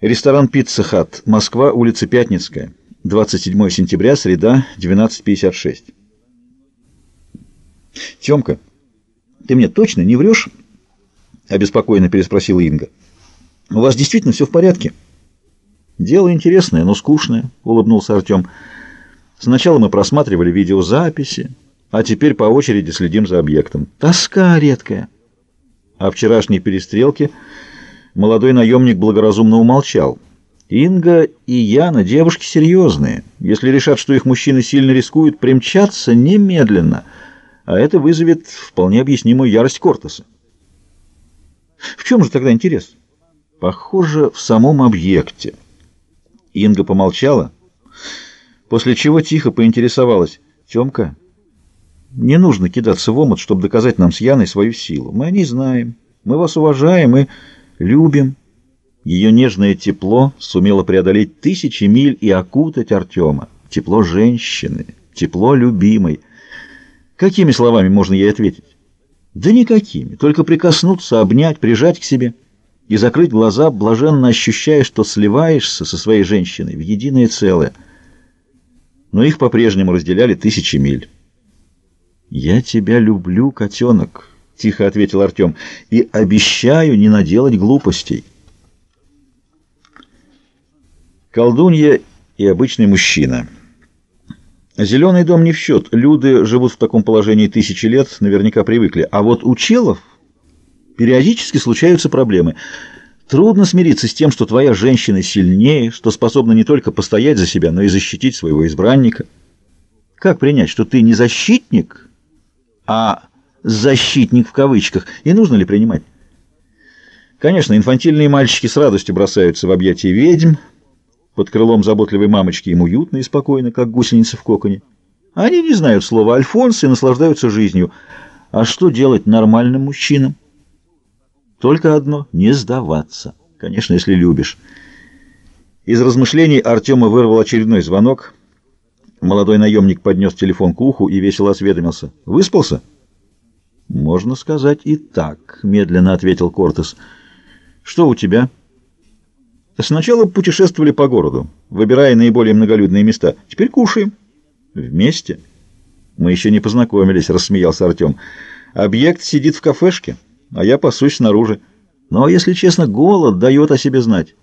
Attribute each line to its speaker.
Speaker 1: Ресторан «Пицца Хат», Москва, улица Пятницкая, 27 сентября, среда, 12.56. «Темка, ты мне точно не врешь?» — обеспокоенно переспросила Инга. «У вас действительно все в порядке?» «Дело интересное, но скучное», — улыбнулся Артем. «Сначала мы просматривали видеозаписи, а теперь по очереди следим за объектом. Тоска редкая». О вчерашней перестрелке молодой наемник благоразумно умолчал. Инга и Яна девушки серьезные. Если решат, что их мужчины сильно рискуют, примчаться немедленно, а это вызовет вполне объяснимую ярость Кортеса. В чем же тогда интерес? Похоже, в самом объекте. Инга помолчала, после чего тихо поинтересовалась. «Темка, не нужно кидаться в омут, чтобы доказать нам с Яной свою силу. Мы о ней знаем, мы вас уважаем и любим». Ее нежное тепло сумело преодолеть тысячи миль и окутать Артема. Тепло женщины, тепло любимой. Какими словами можно ей ответить? Да никакими, только прикоснуться, обнять, прижать к себе и закрыть глаза, блаженно ощущая, что сливаешься со своей женщиной в единое целое. Но их по-прежнему разделяли тысячи миль. «Я тебя люблю, котенок», — тихо ответил Артем, — «и обещаю не наделать глупостей». Колдунья и обычный мужчина. Зеленый дом не в счет. Люди живут в таком положении тысячи лет, наверняка привыкли. А вот у челов периодически случаются проблемы. Трудно смириться с тем, что твоя женщина сильнее, что способна не только постоять за себя, но и защитить своего избранника. Как принять, что ты не защитник, а «защитник» в кавычках, и нужно ли принимать? Конечно, инфантильные мальчики с радостью бросаются в объятия ведьм, под крылом заботливой мамочки им уютно и спокойно, как гусеницы в коконе. Они не знают слова «Альфонс» и наслаждаются жизнью. А что делать нормальным мужчинам? Только одно — не сдаваться. Конечно, если любишь. Из размышлений Артема вырвал очередной звонок. Молодой наемник поднес телефон к уху и весело осведомился. «Выспался?» «Можно сказать и так», — медленно ответил Кортес. «Что у тебя?» Сначала путешествовали по городу, выбирая наиболее многолюдные места. Теперь кушаем. Вместе. Мы еще не познакомились, рассмеялся Артем. Объект сидит в кафешке, а я пасусь снаружи. Но, если честно, голод дает о себе знать.